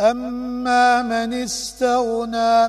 أما من استغنى